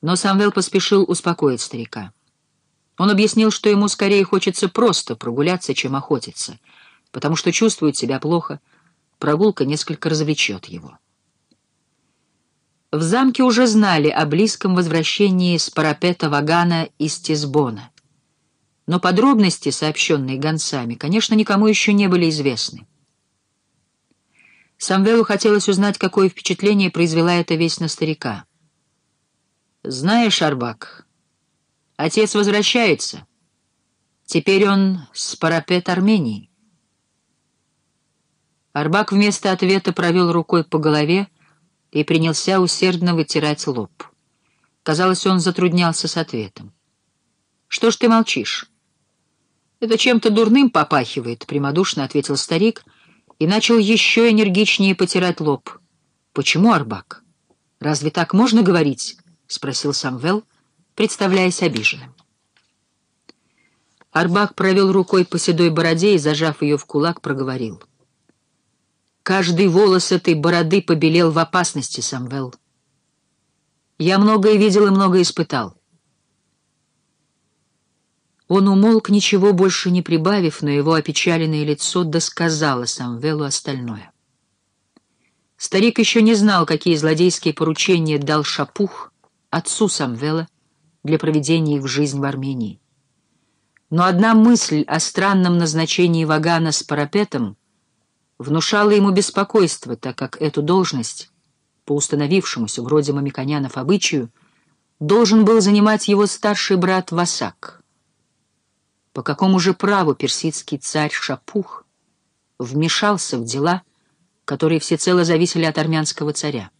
Но Самвел поспешил успокоить старика. Он объяснил, что ему скорее хочется просто прогуляться, чем охотиться, потому что чувствует себя плохо, прогулка несколько развлечет его. В замке уже знали о близком возвращении с парапета Вагана из Тисбона. Но подробности, сообщенные гонцами, конечно, никому еще не были известны. Самвелу хотелось узнать, какое впечатление произвела эта весть на старика. «Знаешь, Арбак, отец возвращается. Теперь он с парапет Армении». Арбак вместо ответа провел рукой по голове и принялся усердно вытирать лоб. Казалось, он затруднялся с ответом. «Что ж ты молчишь?» «Это чем-то дурным попахивает», — прямодушно ответил старик — и начал еще энергичнее потирать лоб. «Почему Арбак? Разве так можно говорить?» — спросил Самвел, представляясь обиженным. Арбак провел рукой по седой бороде и, зажав ее в кулак, проговорил. «Каждый волос этой бороды побелел в опасности, Самвел. Я многое видел и многое испытал. Он умолк, ничего больше не прибавив, но его опечаленное лицо досказало Самвелу остальное. Старик еще не знал, какие злодейские поручения дал Шапух отцу Самвела для проведения их в жизнь в Армении. Но одна мысль о странном назначении Вагана с парапетом внушала ему беспокойство, так как эту должность, по установившемуся вроде Мамиконянов обычаю, должен был занимать его старший брат Васак — по какому же праву персидский царь Шапух вмешался в дела, которые всецело зависели от армянского царя?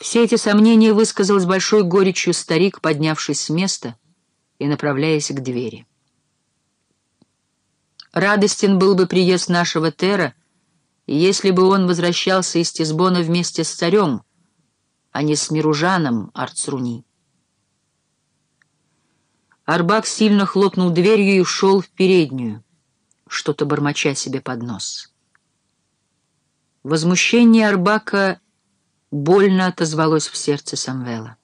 Все эти сомнения высказал с большой горечью старик, поднявшись с места и направляясь к двери. Радостен был бы приезд нашего Тера, если бы он возвращался из Тисбона вместе с царем, а не с Миружаном Арцруни. Арбак сильно хлопнул дверью и ушел в переднюю, что-то бормоча себе под нос. Возмущение Арбака больно отозвалось в сердце Самвела.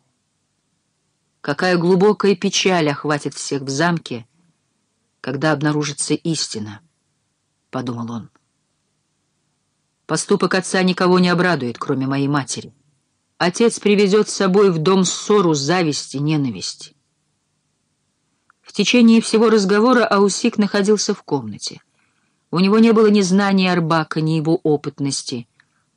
Какая глубокая печаль охватит всех в замке, когда обнаружится истина, — подумал он. Поступок отца никого не обрадует, кроме моей матери. Отец привезет с собой в дом ссору, зависть и ненависть. В течение всего разговора Аусик находился в комнате. У него не было ни знания Арбака, ни его опытности,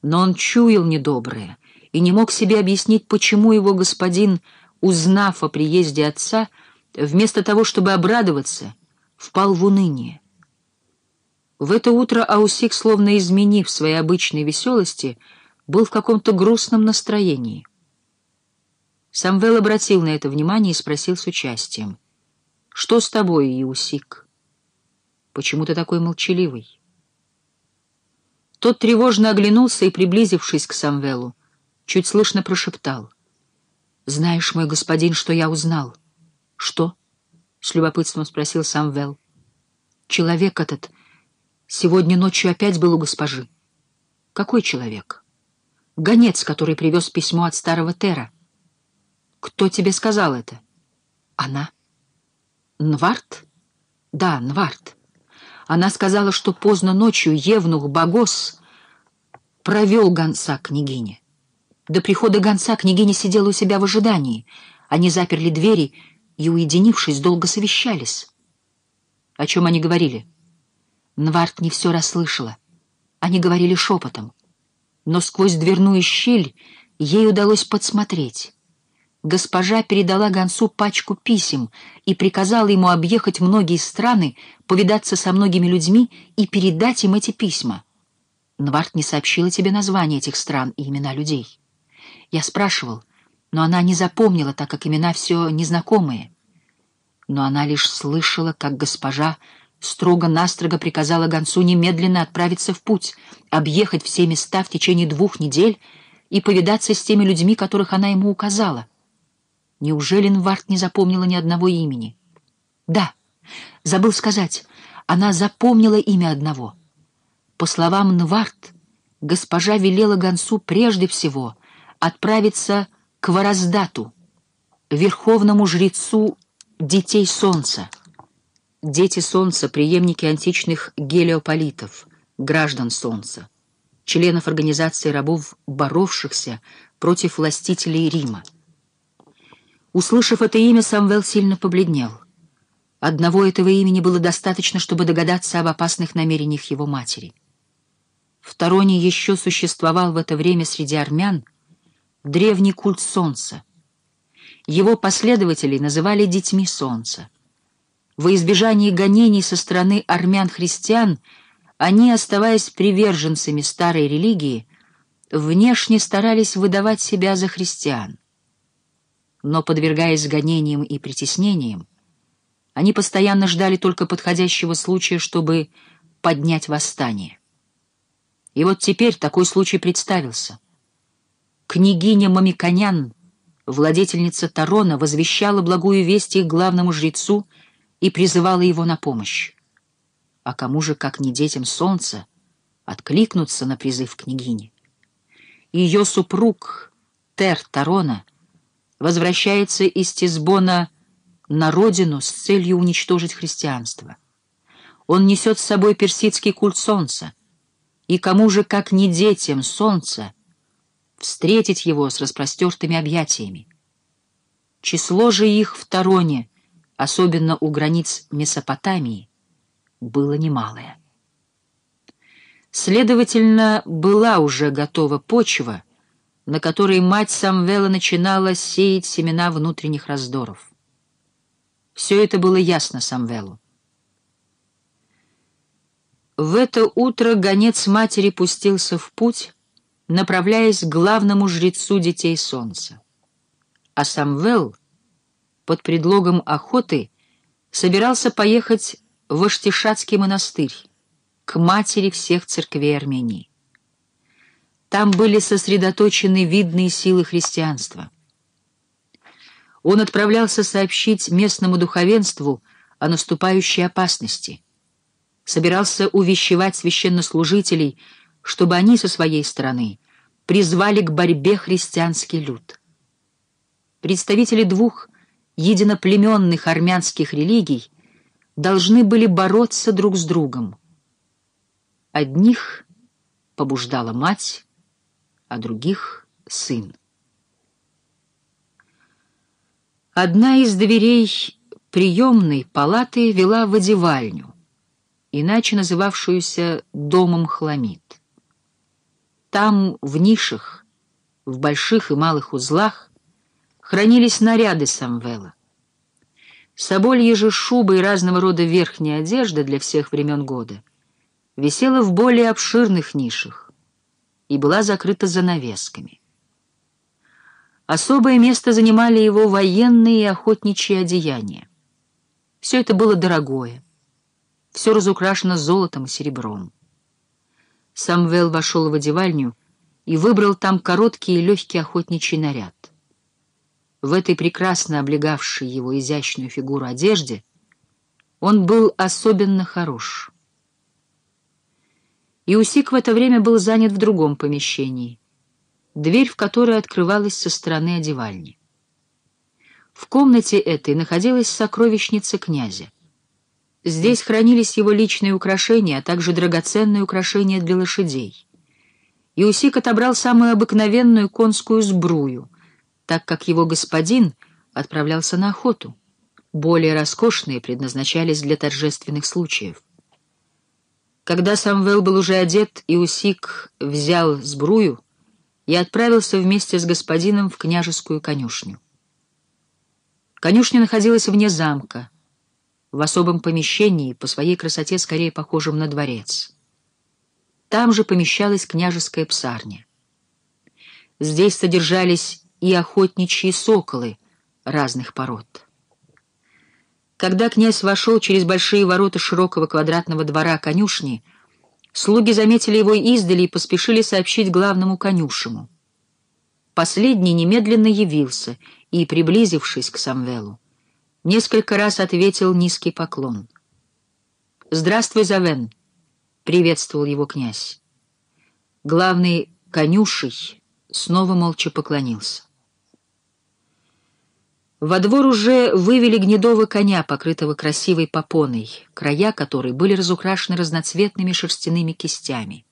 но он чуял недоброе и не мог себе объяснить, почему его господин, узнав о приезде отца, вместо того, чтобы обрадоваться, впал в уныние. В это утро Аусик, словно изменив своей обычной веселости, был в каком-то грустном настроении. Самвел обратил на это внимание и спросил с участием — что с тобой, Иусик? Почему ты такой молчаливый? Тот тревожно оглянулся и, приблизившись к Самвелу, чуть слышно прошептал. «Знаешь, мой господин, что я узнал?» «Что?» — с любопытством спросил Самвел. «Человек этот сегодня ночью опять был у госпожи». «Какой человек?» «Гонец, который привез письмо от старого Тера». «Кто тебе сказал это?» «Она». Нварт? Да, Нварт. Она сказала, что поздно ночью Евнух Багос провел гонца княгине. До прихода гонца княгиня сидела у себя в ожидании. Они заперли двери и, уединившись, долго совещались. О чем они говорили? Нварт не все расслышала. Они говорили шепотом. Но сквозь дверную щель ей удалось подсмотреть госпожа передала гонцу пачку писем и приказала ему объехать многие страны, повидаться со многими людьми и передать им эти письма. Нварт не сообщила тебе названия этих стран и имена людей. Я спрашивал, но она не запомнила, так как имена все незнакомые. Но она лишь слышала, как госпожа строго-настрого приказала гонцу немедленно отправиться в путь, объехать все места в течение двух недель и повидаться с теми людьми, которых она ему указала. Неужели Нварт не запомнила ни одного имени? Да, забыл сказать, она запомнила имя одного. По словам Нварт, госпожа велела гонцу прежде всего отправиться к Вараздату, верховному жрецу детей Солнца. Дети Солнца — преемники античных гелиополитов, граждан Солнца, членов организации рабов, боровшихся против властителей Рима. Услышав это имя, Самвел сильно побледнел. Одного этого имени было достаточно, чтобы догадаться об опасных намерениях его матери. В Тароне еще существовал в это время среди армян древний культ солнца. Его последователей называли «детьми солнца». Во избежании гонений со стороны армян-христиан они, оставаясь приверженцами старой религии, внешне старались выдавать себя за христиан. Но, подвергаясь гонениям и притеснениям, они постоянно ждали только подходящего случая, чтобы поднять восстание. И вот теперь такой случай представился. Княгиня Мамиконян, владетельница Тарона, возвещала благую весть их главному жрецу — и призывала его на помощь. А кому же, как не детям солнца, откликнуться на призыв княгини? Ее супруг Тер Тарона возвращается из Тисбона на родину с целью уничтожить христианство. Он несет с собой персидский культ солнца, и кому же, как не детям солнца, встретить его с распростертыми объятиями? Число же их в Тароне — особенно у границ Месопотамии, было немалое. Следовательно, была уже готова почва, на которой мать Самвела начинала сеять семена внутренних раздоров. Все это было ясно Самвелу. В это утро гонец матери пустился в путь, направляясь к главному жрецу детей солнца. А Самвел под предлогом охоты собирался поехать в Аштишатский монастырь, к матери всех церквей Армении. Там были сосредоточены видные силы христианства. Он отправлялся сообщить местному духовенству о наступающей опасности, собирался увещевать священнослужителей, чтобы они со своей стороны призвали к борьбе христианский люд. Представители двух единоплеменных армянских религий должны были бороться друг с другом. Одних побуждала мать, а других — сын. Одна из дверей приемной палаты вела в одевальню, иначе называвшуюся «домом хламид». Там, в нишах, в больших и малых узлах, хранились наряды Самвела. Собольи же шубы и разного рода верхняя одежда для всех времен года висела в более обширных нишах и была закрыта занавесками. Особое место занимали его военные и охотничьи одеяния. Все это было дорогое, все разукрашено золотом и серебром. Самвел вошел в одевальню и выбрал там короткий и легкий охотничий наряд. В этой прекрасно облегавшей его изящную фигуру одежде он был особенно хорош. Иусик в это время был занят в другом помещении, дверь в которое открывалась со стороны одевальни. В комнате этой находилась сокровищница князя. Здесь хранились его личные украшения, а также драгоценные украшения для лошадей. Иусик отобрал самую обыкновенную конскую сбрую — так как его господин отправлялся на охоту. Более роскошные предназначались для торжественных случаев. Когда Самвел был уже одет, и Усик взял сбрую, я отправился вместе с господином в княжескую конюшню. Конюшня находилась вне замка, в особом помещении, по своей красоте скорее похожем на дворец. Там же помещалась княжеская псарня. Здесь содержались и охотничьи соколы разных пород. Когда князь вошел через большие ворота широкого квадратного двора конюшни, слуги заметили его издали и поспешили сообщить главному конюшему. Последний немедленно явился и, приблизившись к Самвелу, несколько раз ответил низкий поклон. «Здравствуй, Завен!» — приветствовал его князь. Главный конюший снова молча поклонился. Во двор уже вывели гнедого коня, покрытого красивой попоной, края которой были разукрашены разноцветными шерстяными кистями.